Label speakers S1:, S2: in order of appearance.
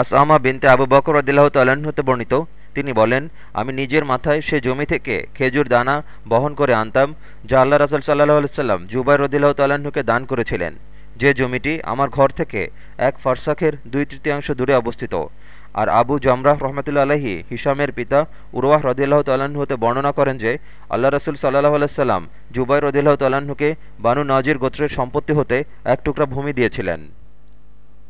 S1: আসামা বিনতে আবু বকর রদিল্লাহ তাল্লাহতে বর্ণিত, তিনি বলেন, আমি নিজের মাথায় সে জমি থেকে খেজুর দানা বহন করে আনতাম, যা আল্লাহ রাসুল সাল্লাহ আলসালাম জুবাই রদিল্লাহ তাল্লাহ্নকে দান করেছিলেন। যে জমিটি আমার ঘর থেকে এক ফারসাখের দুই তৃতীয়াংশ দূরে অবস্থিত। আর আবু জমরাহ রহমতুল্লা আলহি হিসামের পিতা উরওয়াহ রদিল্লাহ তাল্লাহ্ন হতে বর্ণনা করেন যে, আল্লাহ রসুল সাল্লাহ আলাইসাল্লাম জুবাই রদিল্লাহ তাল্লাহ্নকে বানু নাজির গোত্রের সম্পত্তি হতে এক টুকরা ভূমি দিয়েছিলেন।